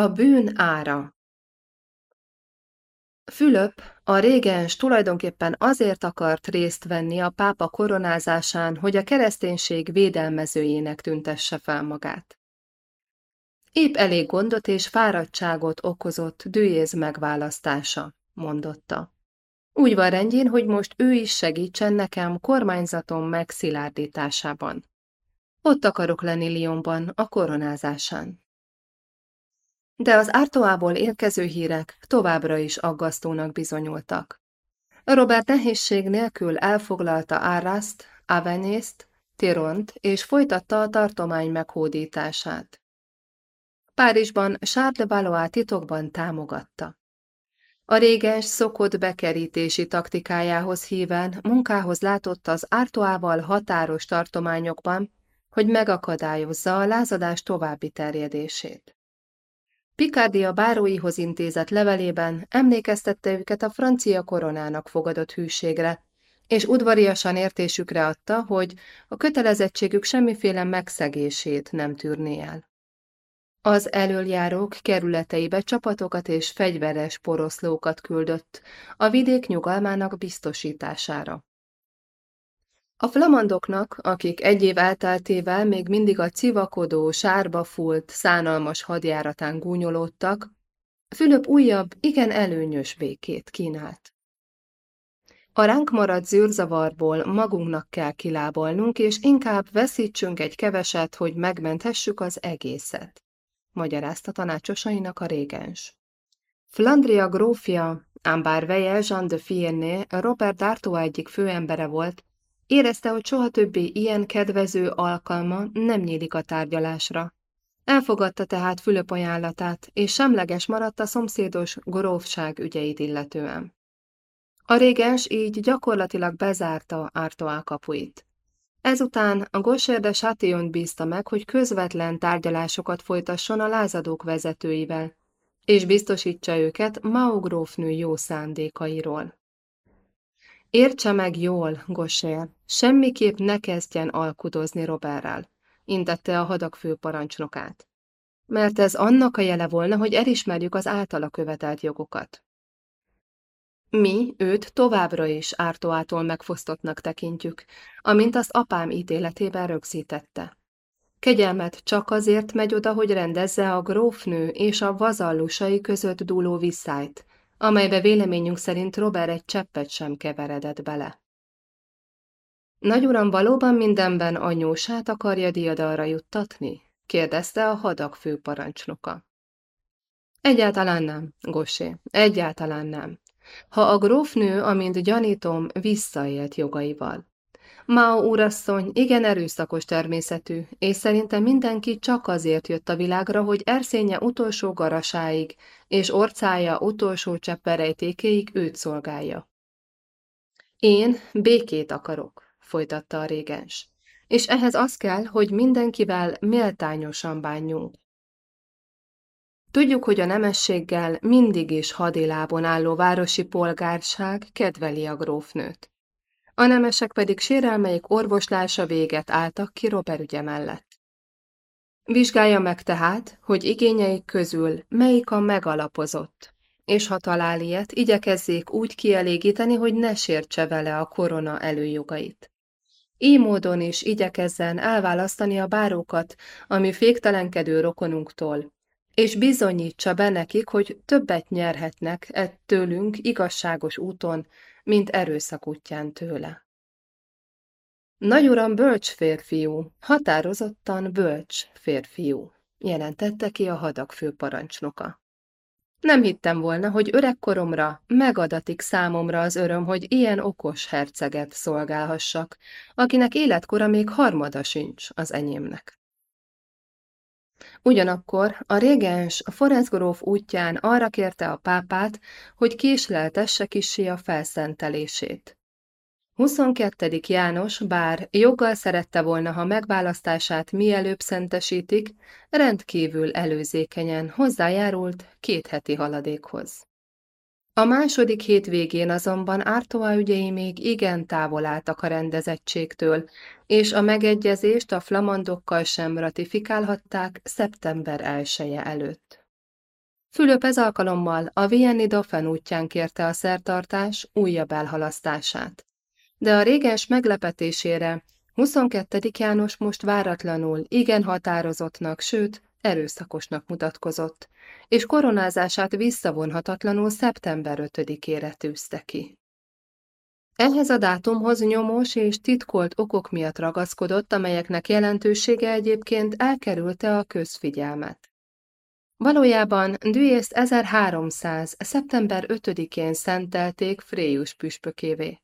A bűn ára Fülöp, a régens tulajdonképpen azért akart részt venni a pápa koronázásán, hogy a kereszténység védelmezőjének tüntesse fel magát. Épp elég gondot és fáradtságot okozott Dűjéz megválasztása, mondotta. Úgy van rendjén, hogy most ő is segítsen nekem kormányzatom megszilárdításában. Ott akarok lenni Lyonban, a koronázásán. De az Ártoából érkező hírek továbbra is aggasztónak bizonyultak. Robert nehézség nélkül elfoglalta Árászt, Avenyészt, Tiront, és folytatta a tartomány meghódítását. Párizsban Charles de Valois titokban támogatta. A réges szokott bekerítési taktikájához híven munkához látott az Ártoával határos tartományokban, hogy megakadályozza a lázadás további terjedését. Picardia báróihoz intézett levelében emlékeztette őket a francia koronának fogadott hűségre, és udvariasan értésükre adta, hogy a kötelezettségük semmiféle megszegését nem tűrné el. Az elöljárók kerületeibe csapatokat és fegyveres poroszlókat küldött a vidék nyugalmának biztosítására. A flamandoknak, akik egy év elteltével még mindig a civakodó, sárba fúlt, szánalmas hadjáratán gúnyolódtak, Fülöp újabb, igen előnyös békét kínált. A ránk maradt zűrzavarból magunknak kell kilábolnunk, és inkább veszítsünk egy keveset, hogy megmenthessük az egészet, magyarázta tanácsosainak a régens. Flandria grófja, ám bár veje Jean de Fienné, Robert D'Artois egyik főembere volt, Érezte, hogy soha többé ilyen kedvező alkalma nem nyílik a tárgyalásra. Elfogadta tehát Fülöp ajánlatát, és semleges maradt a szomszédos grófság ügyeit illetően. A régens így gyakorlatilag bezárta Artois kapuit. Ezután a Gosser de Chatillon bízta meg, hogy közvetlen tárgyalásokat folytasson a lázadók vezetőivel, és biztosítsa őket Mao grófnő jó szándékairól. Értse meg jól, Gossér, semmiképp ne kezdjen alkudozni Roberrel, intette a hadak főparancsnokát. Mert ez annak a jele volna, hogy elismerjük az általa követelt jogokat. Mi őt továbbra is ártóától megfosztottnak tekintjük, amint azt apám ítéletében rögzítette. Kegyelmet csak azért megy oda, hogy rendezze a grófnő és a vazallusai között dúló visszájt, amelybe véleményünk szerint Robert egy cseppet sem keveredett bele. Nagy uram valóban mindenben anyósát akarja diadalra juttatni? kérdezte a hadak főparancsnoka. Egyáltalán nem, Gosé, egyáltalán nem. Ha a grófnő, amint gyanítom, visszaélt jogaival. Mao úrasszony igen erőszakos természetű, és szerintem mindenki csak azért jött a világra, hogy erszénye utolsó garasáig, és orcája utolsó cseppelejtékéig őt szolgálja. Én békét akarok, folytatta a régens, és ehhez az kell, hogy mindenkivel méltányosan bánjunk. Tudjuk, hogy a nemességgel mindig is hadilábon álló városi polgárság kedveli a grófnőt a nemesek pedig sérelmeik orvoslása véget álltak ki Robert ügye mellett. Vizsgálja meg tehát, hogy igényeik közül melyik a megalapozott, és ha talál ilyet, igyekezzék úgy kielégíteni, hogy ne sértse vele a korona előjogait. Így módon is igyekezzen elválasztani a bárókat, ami féktelenkedő rokonunktól, és bizonyítsa be nekik, hogy többet nyerhetnek ettőlünk igazságos úton, mint erőszak útján tőle. Nagy uram bölcs férfiú, határozottan bölcs férfiú, jelentette ki a hadak főparancsnoka. Nem hittem volna, hogy öregkoromra megadatik számomra az öröm, hogy ilyen okos herceget szolgálhassak, akinek életkora még harmada sincs az enyémnek. Ugyanakkor a régens a Forenzgróf útján arra kérte a pápát, hogy késleltesse kissé a felszentelését. 22. János, bár joggal szerette volna, ha megválasztását mielőbb szentesítik, rendkívül előzékenyen hozzájárult két heti haladékhoz. A második hétvégén azonban Ártoa ügyei még igen távol álltak a rendezettségtől, és a megegyezést a flamandokkal sem ratifikálhatták szeptember 1 előtt. Fülöp ez alkalommal a Vienni Dauphin útján kérte a szertartás újabb elhalasztását. De a régens meglepetésére 22. János most váratlanul igen határozottnak, sőt, erőszakosnak mutatkozott, és koronázását visszavonhatatlanul szeptember 5-ére tűzte ki. Ehhez a dátumhoz nyomós és titkolt okok miatt ragaszkodott, amelyeknek jelentősége egyébként elkerülte a közfigyelmet. Valójában Dűészt 1300. szeptember 5-én szentelték Fréjus püspökévé.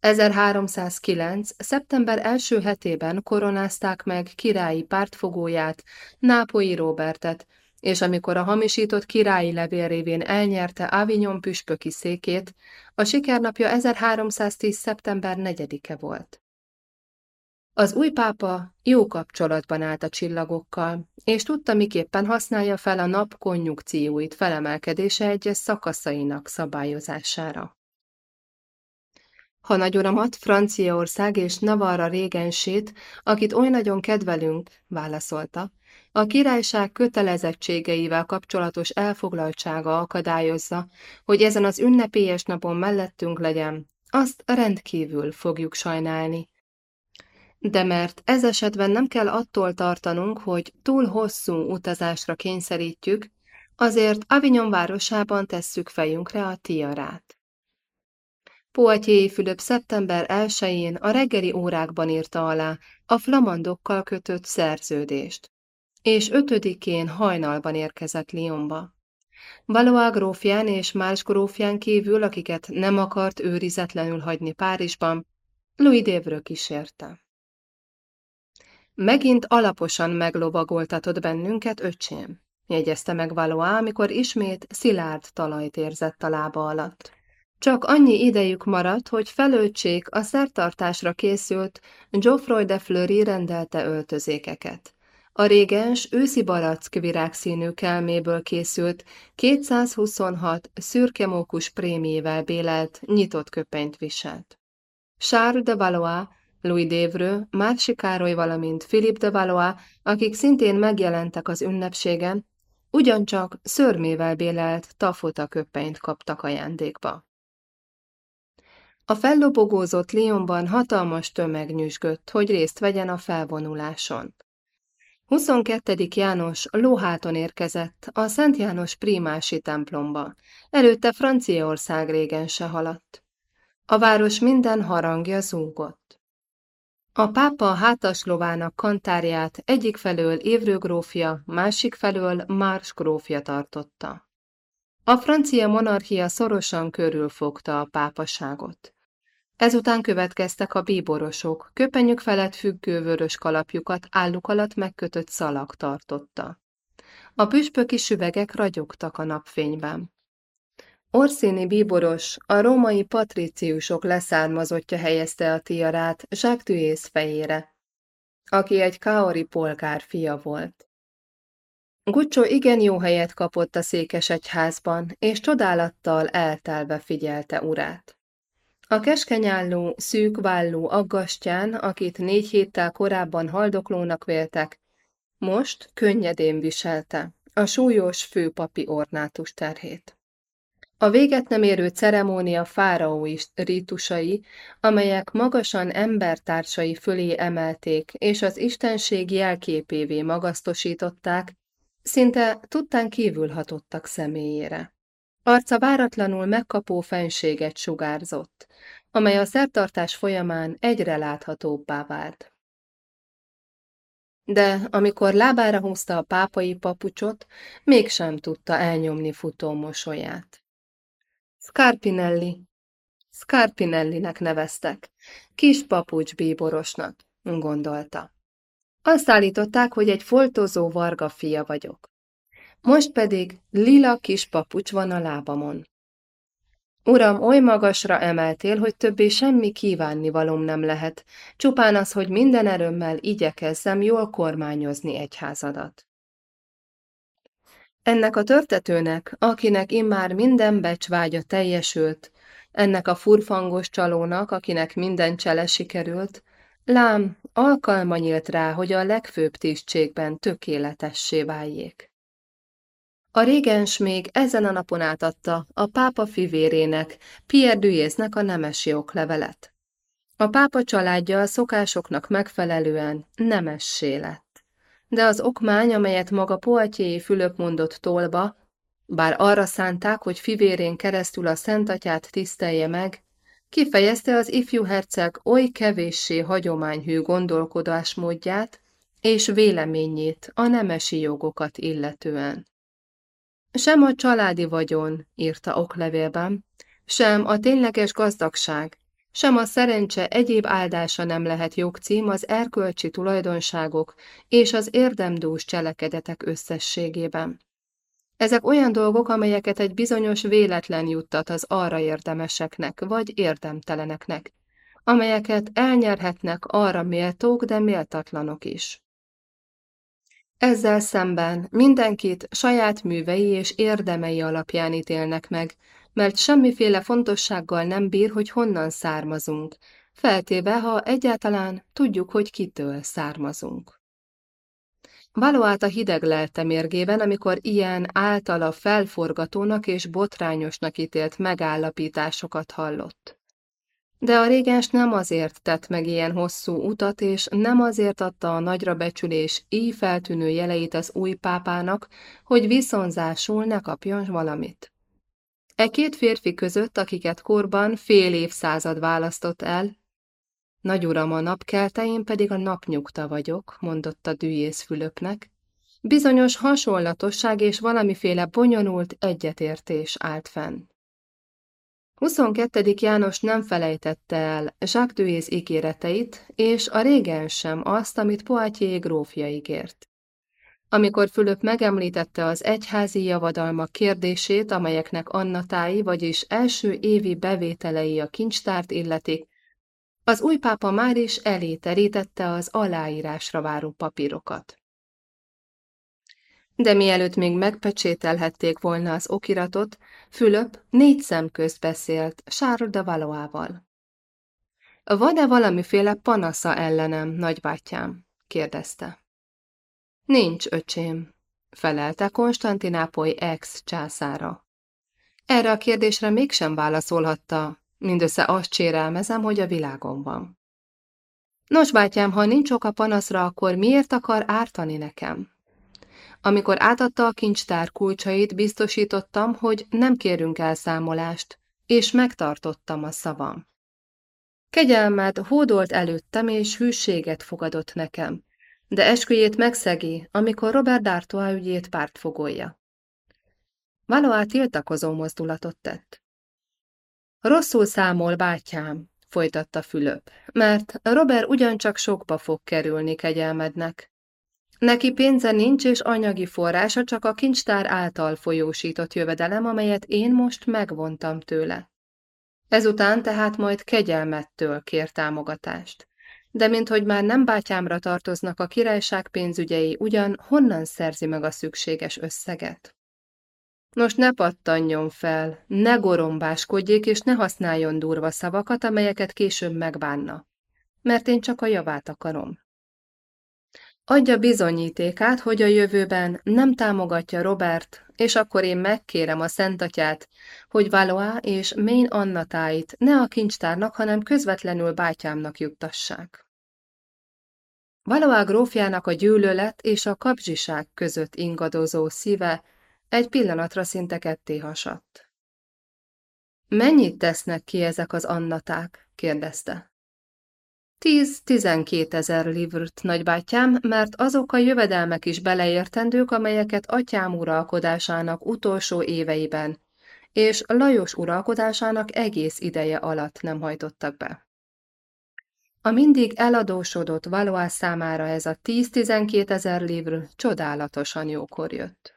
1309. szeptember első hetében koronázták meg királyi pártfogóját, Nápolyi Robertet, és amikor a hamisított királyi levél révén elnyerte Avignon püspöki székét, a sikernapja 1310. szeptember 4-e volt. Az új pápa jó kapcsolatban állt a csillagokkal, és tudta, miképpen használja fel a nap konjukcióit felemelkedése egyes szakaszainak szabályozására. Ha nagyuramat, Franciaország és Navarra régensét, akit oly nagyon kedvelünk, válaszolta, a királyság kötelezettségeivel kapcsolatos elfoglaltsága akadályozza, hogy ezen az ünnepélyes napon mellettünk legyen, azt rendkívül fogjuk sajnálni. De mert ez esetben nem kell attól tartanunk, hogy túl hosszú utazásra kényszerítjük, azért Avignon városában tesszük fejünkre a tiarát. Poitiers Fülöp szeptember 1-én a reggeli órákban írta alá a flamandokkal kötött szerződést, és 5-én hajnalban érkezett Lyonba. Valois grófján és más grófján kívül, akiket nem akart őrizetlenül hagyni Párizsban, Louis Devreux kísérte. Megint alaposan meglovagoltatott bennünket, öcsém, jegyezte meg Valois, amikor ismét szilárd talajt érzett a lába alatt. Csak annyi idejük maradt, hogy felöltsék a szertartásra készült Geoffroy de Fleury rendelte öltözékeket. A régens őszi barack virágszínű kelméből készült 226 szürkemókus prémiével bélelt, nyitott köpenyt viselt. Charles de Valois, Louis Devreux, Mársi Károly, valamint Philippe de Valois, akik szintén megjelentek az ünnepségen, ugyancsak szörmével bélelt tafota köpenyt kaptak ajándékba. A fellobogózott Lyonban hatalmas tömeg nyüzsgött, hogy részt vegyen a felvonuláson. 22. János lóháton érkezett a Szent János Prímási templomba, előtte Franciaország régense haladt. A város minden harangja zúgott. A pápa hátaslovának kantárját egyik felől Évrő grófja, másik felől Márs grófja tartotta. A francia monarchia szorosan körülfogta a pápaságot. Ezután következtek a bíborosok, köpenyük felett függő vörös kalapjukat álluk alatt megkötött szalag tartotta. A püspöki süvegek ragyogtak a napfényben. Orszini bíboros, a római patriciusok leszármazottja helyezte a tiarát Jacques fejére, aki egy kaori polgár fia volt. Guccio igen jó helyet kapott a székesegyházban, és csodálattal eltelve figyelte urát. A keskenyálló, szűkválló aggastyán, akit négy héttel korábban haldoklónak véltek, most könnyedén viselte a súlyos főpapi ornátus terhét. A véget nem érő ceremónia fáraói rítusai, amelyek magasan embertársai fölé emelték és az istenség jelképévé magasztosították, szinte tudtán kívül hatottak személyére. Arca váratlanul megkapó fenséget sugárzott, amely a szertartás folyamán egyre láthatóbbá vált. De amikor lábára húzta a pápai papucsot, mégsem tudta elnyomni futó mosolyát. Scarpinelli. Scarpinellinek neveztek. Kis papucs bíborosnak, gondolta. Azt állították, hogy egy foltozó varga fia vagyok. Most pedig lila kis papucs van a lábamon. Uram, oly magasra emeltél, hogy többé semmi kívánnivalom nem lehet, csupán az, hogy minden erőmmel igyekezzem jól kormányozni egyházadat. Ennek a törtetőnek, akinek immár minden becsvágya teljesült, ennek a furfangos csalónak, akinek minden csele sikerült, lám, alkalma nyílt rá, hogy a legfőbb tisztségben tökéletessé váljék. A régens még ezen a napon átadta a pápa fivérének, Pierre Duyéznek a nemesi oklevelet. A pápa családja a szokásoknak megfelelően nemessé lett. De az okmány, amelyet maga Poitiers Fülöp mondott tolba, bár arra szánták, hogy fivérén keresztül a szentatyát tisztelje meg, kifejezte az ifjú herceg oly kevéssé hagyományhű gondolkodásmódját és véleményét a nemesi jogokat illetően. Sem a családi vagyon, írta oklevélben, sem a tényleges gazdagság, sem a szerencse egyéb áldása nem lehet jogcím az erkölcsi tulajdonságok és az érdemdús cselekedetek összességében. Ezek olyan dolgok, amelyeket egy bizonyos véletlen juttat az arra érdemeseknek vagy érdemteleneknek, amelyeket elnyerhetnek arra méltók, de méltatlanok is. Ezzel szemben mindenkit saját művei és érdemei alapján ítélnek meg, mert semmiféle fontossággal nem bír, hogy honnan származunk, feltéve, ha egyáltalán tudjuk, hogy kitől származunk. Valóát a hideg lelte mérgében, amikor ilyen általa felforgatónak és botrányosnak ítélt megállapításokat hallott. De a régens nem azért tett meg ilyen hosszú utat, és nem azért adta a nagyra becsülés így feltűnő jeleit az új pápának, hogy viszonzásul ne kapjon valamit. E két férfi között, akiket korban fél évszázad választott el, nagy uram, a napkelte, én pedig a napnyugta vagyok, mondotta Dűjész Fülöpnek. Bizonyos hasonlatosság és valamiféle bonyolult egyetértés állt fenn. 22. János nem felejtette el Jacques ígéreteit, és a régen sem azt, amit Poitiers grófja ígért. Amikor Fülöp megemlítette az egyházi javadalmak kérdését, amelyeknek annatái, vagyis első évi bevételei a kincstárt illetik, az új pápa már is elé terítette az aláírásra váró papírokat. De mielőtt még megpecsételhették volna az okiratot, Fülöp négy szem közt beszélt Charles de Valoával. Van-e valamiféle panasza ellenem, nagybátyám? kérdezte. Nincs, öcsém, felelte Konstantinápoly ex-császára. Erre a kérdésre mégsem válaszolhatta, mindössze azt csérelmezem, hogy a világon van. Nos, bátyám, ha nincs oka panaszra, akkor miért akar ártani nekem? Amikor átadta a kincstár kulcsait, biztosítottam, hogy nem kérünk elszámolást, és megtartottam a szavam. Kegyelmet hódolt előttem, és hűséget fogadott nekem, de esküjét megszegi, amikor Robert D'Artois ügyét pártfogolja. Valóá tiltakozó mozdulatot tett. Rosszul számol, bátyám, folytatta Fülöp, mert Robert ugyancsak sokba fog kerülni kegyelmednek. Neki pénze nincs és anyagi forrása, csak a kincstár által folyósított jövedelem, amelyet én most megvontam tőle. Ezután tehát majd kegyelmettől kér támogatást. De minthogy már nem bátyámra tartoznak a királyság pénzügyei, ugyan honnan szerzi meg a szükséges összeget? Nos, ne pattanjon fel, ne gorombáskodjék és ne használjon durva szavakat, amelyeket később megbánna, mert én csak a javát akarom. Adja bizonyítékát, hogy a jövőben nem támogatja Robert, és akkor én megkérem a Szentatyát, hogy Valois és Main Annatáit ne a kincstárnak, hanem közvetlenül bátyámnak juttassák. Valois grófjának a gyűlölet és a kapzsiság között ingadozó szíve egy pillanatra szinte ketté hasadt. Mennyit tesznek ki ezek az annaták? kérdezte. Tíz-tizenkét ezer livrt, nagybátyám, mert azok a jövedelmek is beleértendők, amelyeket atyám uralkodásának utolsó éveiben és Lajos uralkodásának egész ideje alatt nem hajtottak be. A mindig eladósodott Valois számára ez a 10-12 ezer livr csodálatosan jókor jött.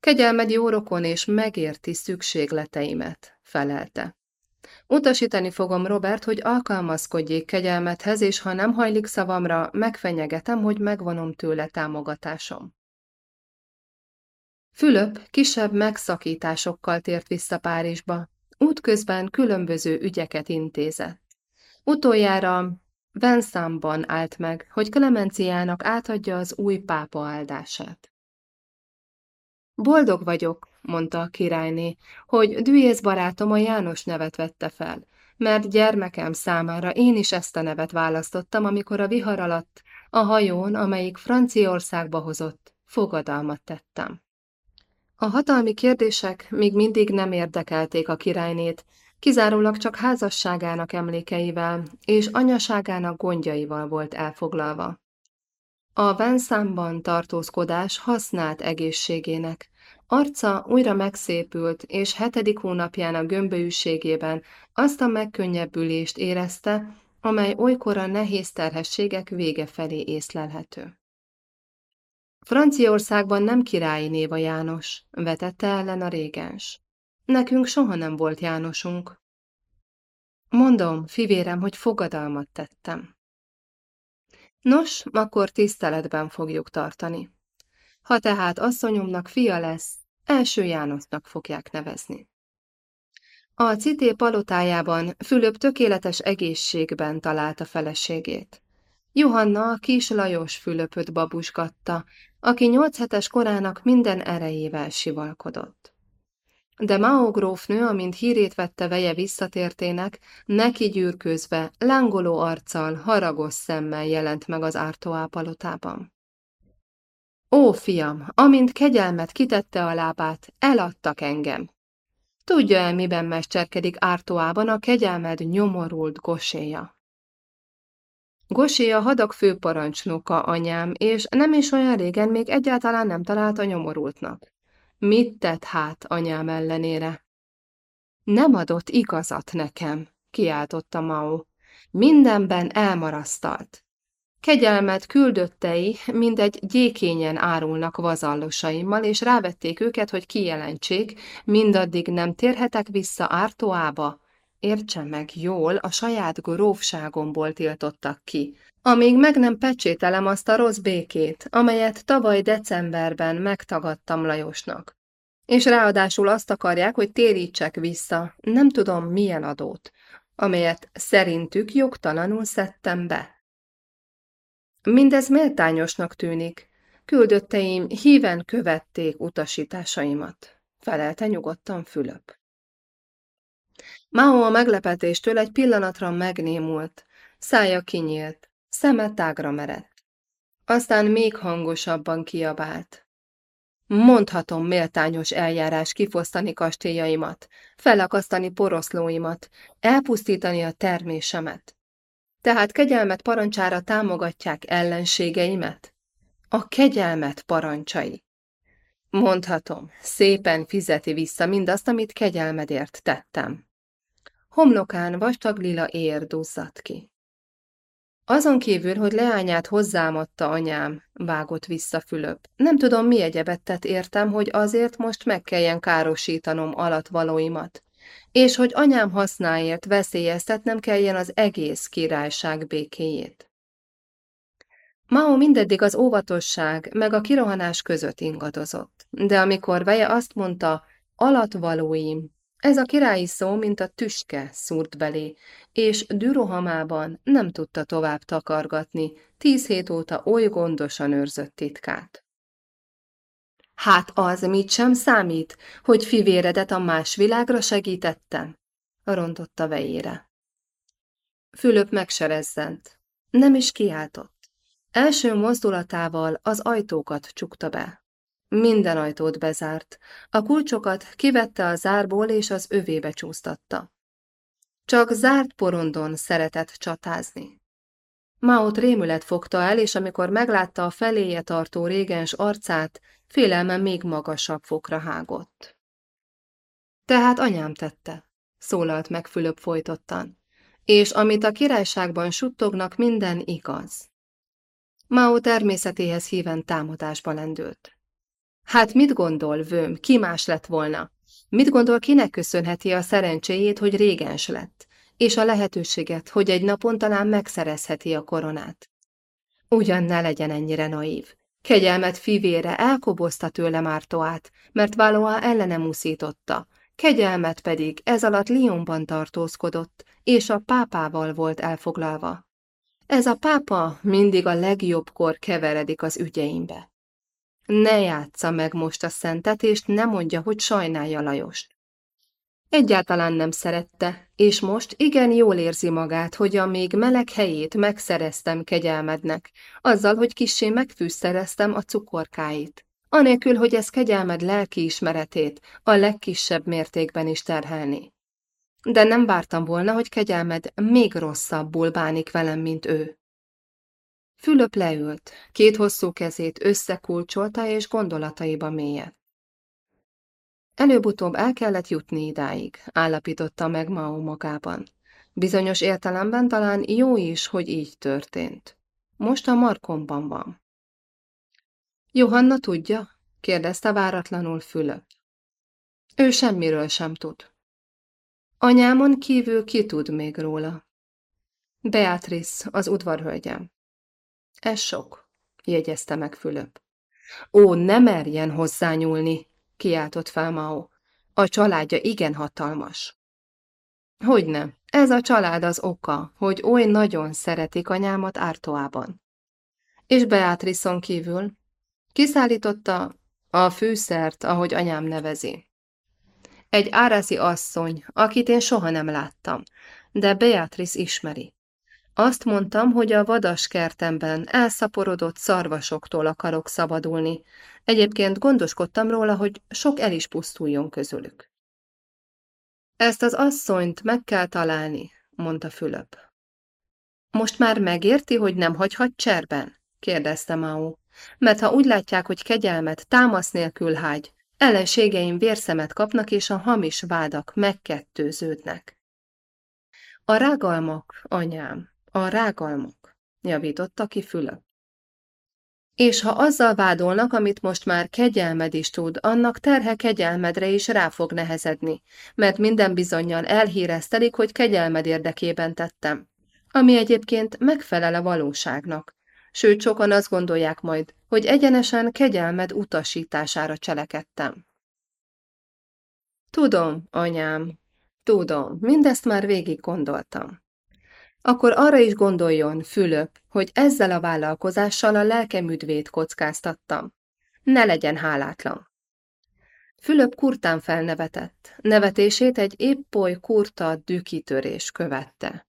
Kegyelmed jó és megérti szükségleteimet, felelte. Utasítani fogom Robert, hogy alkalmazkodjék kegyelmethez, és ha nem hajlik szavamra, megfenyegetem, hogy megvonom tőle támogatásom. Fülöp kisebb megszakításokkal tért vissza Párizsba, útközben különböző ügyeket intézett. Utoljára Venszámban állt meg, hogy Klemenciának átadja az új pápa áldását. Boldog vagyok, mondta a királyné, hogy Düész barátom a János nevet vette fel, mert gyermekem számára én is ezt a nevet választottam, amikor a vihar alatt, a hajón, amelyik Franciaországba hozott, fogadalmat tettem. A hatalmi kérdések még mindig nem érdekelték a királynét, kizárólag csak házasságának emlékeivel és anyaságának gondjaival volt elfoglalva. A Venszámban tartózkodás használt egészségének, Arca újra megszépült, és hetedik hónapján a gömbölyűségében azt a megkönnyebbülést érezte, amely olykor a nehéz terhességek vége felé észlelhető. Franciaországban nem királyi néva János, vetette ellen a régens. Nekünk soha nem volt Jánosunk. Mondom, fivérem, hogy fogadalmat tettem. Nos, akkor tiszteletben fogjuk tartani. Ha tehát asszonyomnak fia lesz, első Jánosnak fogják nevezni. A Cité palotájában Fülöp tökéletes egészségben találta feleségét. Johanna a kis Lajos Fülöpöt babusgatta, aki nyolc hetes korának minden erejével sivalkodott. De Mao grófnő, amint hírét vette veje visszatértének, neki gyűrkőzve, lángoló arccal, haragos szemmel jelent meg az Ártoá palotában. Ó, fiam, amint kegyelmet kitette a lábát, eladtak engem. Tudja el, miben mesterkedik Ártoában a kegyelmed nyomorult goséja. Gosé a hadak főparancsnoka anyám, és nem is olyan régen még egyáltalán nem találta nyomorultnak. Mit tett hát anyám ellenére? Nem adott igazat nekem, kiáltotta Mao. Mindenben elmarasztalt. Kegyelmet küldöttei mindegy gyékényen árulnak vazallosaimmal, és rávették őket, hogy kijelentsék, mindaddig nem térhetek vissza Ártóába. Értse meg jól, a saját grófságomból tiltottak ki, amíg meg nem pecsételem azt a rossz békét, amelyet tavaly decemberben megtagadtam Lajosnak. És ráadásul azt akarják, hogy térítsek vissza, nem tudom milyen adót, amelyet szerintük jogtalanul szedtem be. Mindez méltányosnak tűnik. Küldötteim híven követték utasításaimat. Felelte nyugodtan Fülöp. Mao a meglepetéstől egy pillanatra megnémult, szája kinyílt, szeme tágra merett. Aztán még hangosabban kiabált. Mondhatom méltányos eljárás kifosztani kastélyaimat, felakasztani poroszlóimat, elpusztítani a termésemet. Tehát kegyelmet parancsára támogatják ellenségeimet? A kegyelmet parancsai. Mondhatom, szépen fizeti vissza mindazt, amit kegyelmedért tettem. Homlokán vastag lila ér duzzadt ki. Azon kívül, hogy leányát hozzám adta anyám, vágott vissza Fülöp. Nem tudom, mi egyebet tett értem, hogy azért most meg kelljen károsítanom alatvalóimat és hogy anyám hasznáért veszélyeztetnem kelljen az egész királyság békéjét. Mao mindeddig az óvatosság meg a kirohanás között ingadozott, de amikor veje azt mondta, alatvalóim, ez a királyi szó, mint a tüske szúrt belé, és dürohamában nem tudta tovább takargatni tíz hét óta oly gondosan őrzött titkát. Hát az mit sem számít, hogy fivéredet a más világra segítettem? rontotta vejére. Fülöp megserezzent. Nem is kiáltott. Első mozdulatával az ajtókat csukta be. Minden ajtót bezárt, a kulcsokat kivette a zárból és az övébe csúsztatta. Csak zárt porondon szeretett csatázni. Máot rémület fogta el, és amikor meglátta a feléje tartó régens arcát, félelme még magasabb fokra hágott. Tehát anyám tette, szólalt meg Fülöp folytottan, és amit a királyságban suttognak, minden igaz. Mao természetéhez híven támadásba lendült. Hát mit gondol, vőm, ki más lett volna? Mit gondol, kinek köszönheti a szerencséjét, hogy régens lett, és a lehetőséget, hogy egy napon talán megszerezheti a koronát? Ugyan ne legyen ennyire naív. Kegyelmet fivére elkobozta tőle Mártoát, mert Valois ellenem úszította, kegyelmet pedig ez alatt Lyonban tartózkodott, és a pápával volt elfoglalva. Ez a pápa mindig a legjobbkor keveredik az ügyeimbe. ne játsza meg most a szentet, és ne mondja, hogy sajnálja Lajost. Egyáltalán nem szerette, és most igen jól érzi magát, hogy a még meleg helyét megszereztem kegyelmednek, azzal, hogy kissé megfűszereztem a cukorkáit. Anélkül, hogy ez kegyelmed lelkiismeretét a legkisebb mértékben is terhelni. De nem vártam volna, hogy kegyelmed még rosszabbul bánik velem, mint ő. Fülöp leült, két hosszú kezét összekulcsolta és gondolataiba mélyedt. Előbb-utóbb el kellett jutni idáig, állapította meg Mao magában. Bizonyos értelemben talán jó is, hogy így történt. Most a markomban van. Johanna tudja? kérdezte váratlanul Fülöp. Ő semmiről sem tud. Anyámon kívül ki tud még róla? Beatrice, az udvarhölgyem. Ez sok, jegyezte meg Fülöp. Ó, ne merjen hozzányúlni, kiáltott fel Mao. A családja igen hatalmas. Hogyne, ez a család az oka, hogy oly nagyon szeretik anyámat Ártoában. És Beatrison kívül kiszállította a fűszert, ahogy anyám nevezi. Egy árászi asszony, akit én soha nem láttam, de Beatrice ismeri. Azt mondtam, hogy a vadas kertemben elszaporodott szarvasoktól akarok szabadulni. Egyébként gondoskodtam róla, hogy sok el is pusztuljon közülük. Ezt az asszonyt meg kell találni, mondta Fülöp. Most már megérti, hogy nem hagyhat cserben? kérdezte Mao. Mert ha úgy látják, hogy kegyelmet támasz nélkül hágy, ellenségeim vérszemet kapnak, és a hamis vádak megkettőződnek. A rágalmak, anyám, a rágalmak, javította ki Fülöp. És ha azzal vádolnak, amit most már kegyelmed is tud, annak terhe kegyelmedre is rá fog nehezedni, mert minden bizonyal elhíreztelik, hogy kegyelmed érdekében tettem, ami egyébként megfelel a valóságnak. Sőt, sokan azt gondolják majd, hogy egyenesen kegyelmed utasítására cselekedtem. Tudom, anyám, tudom, mindezt már végig gondoltam. Akkor arra is gondoljon, Fülöp, hogy ezzel a vállalkozással a lelkemüdvét kockáztattam. Ne legyen hálátlan. Fülöp kurtán felnevetett. Nevetését egy épp oly kurta dükitörés követte.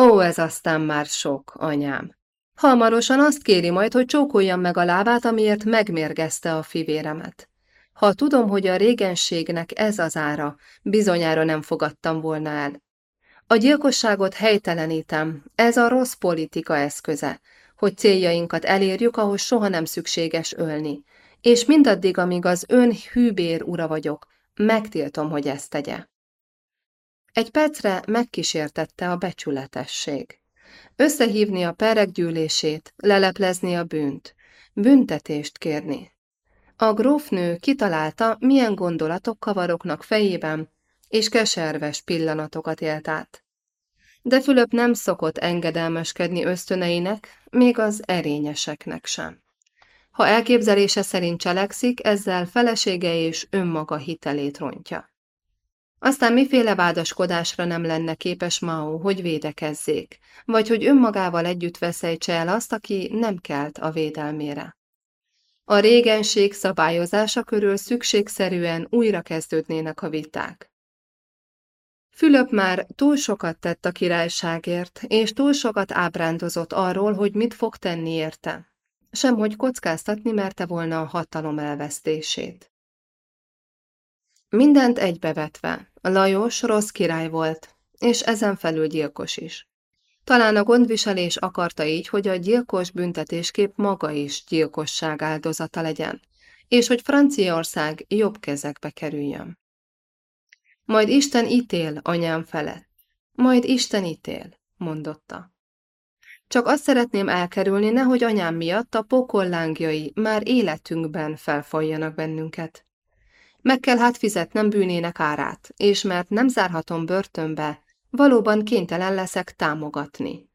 Ó, ez aztán már sok, anyám. Hamarosan azt kéri majd, hogy csókoljam meg a lábát, amiért megmérgezte a fivéremet. Ha tudom, hogy a régenségnek ez az ára, bizonyára nem fogadtam volna el. A gyilkosságot helytelenítem, ez a rossz politika eszköze, hogy céljainkat elérjük, ahhoz soha nem szükséges ölni, és mindaddig, amíg az ön hűbér ura vagyok, megtiltom, hogy ezt tegye. Egy percre megkísértette a becsületesség. Összehívni a perek gyűlését, leleplezni a bűnt, büntetést kérni. A grófnő kitalálta, milyen gondolatok kavaroknak fejében, és keserves pillanatokat élt át. De Fülöp nem szokott engedelmeskedni ösztöneinek, még az erényeseknek sem. Ha elképzelése szerint cselekszik, ezzel felesége és önmaga hitelét rontja. Aztán miféle vádaskodásra nem lenne képes Mao, hogy védekezzék, vagy hogy önmagával együtt veszejtse el azt, aki nem kelt a védelmére. A régenség szabályozása körül szükségszerűen újra kezdődnének a viták. Fülöp már túl sokat tett a királyságért, és túl sokat ábrándozott arról, hogy mit fog tenni érte. Semhogy kockáztatni merte volna a hatalom elvesztését. Mindent egybevetve, Lajos rossz király volt, és ezen felül gyilkos is. Talán a gondviselés akarta így, hogy a gyilkos büntetéskép maga is gyilkosság áldozata legyen, és hogy Franciaország jobb kezekbe kerüljön. Majd Isten ítél anyám felett. Majd Isten ítél, mondotta. Csak azt szeretném elkerülni, nehogy anyám miatt a pokol már életünkben felfaljanak bennünket. Meg kell hát fizetnem bűnének árát, és mert nem zárhatom börtönbe, valóban kénytelen leszek támogatni.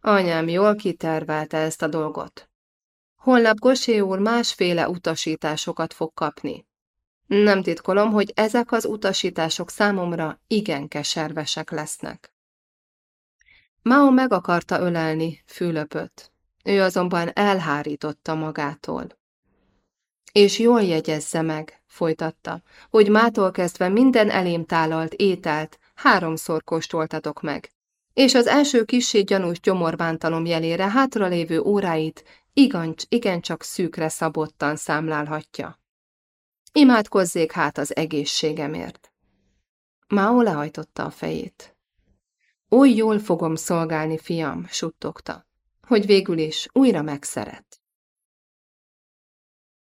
Anyám jól kitervelte ezt a dolgot. Holnap Gosé úr másféle utasításokat fog kapni. Nem titkolom, hogy ezek az utasítások számomra igen keservesek lesznek. Mao meg akarta ölelni Fülöpöt. Ő azonban elhárította magától. És jól jegyezze meg, folytatta, hogy mától kezdve minden elém tálalt ételt háromszor kóstoltatok meg, és az első kissé gyanús gyomorbántalom jelére hátralévő óráit igancs, igencsak szűkre szabottan számlálhatja. Imádkozzék hát az egészségemért. Máó lehajtotta a fejét. Oly jól fogom szolgálni, fiam, suttogta, hogy végül is újra megszeret.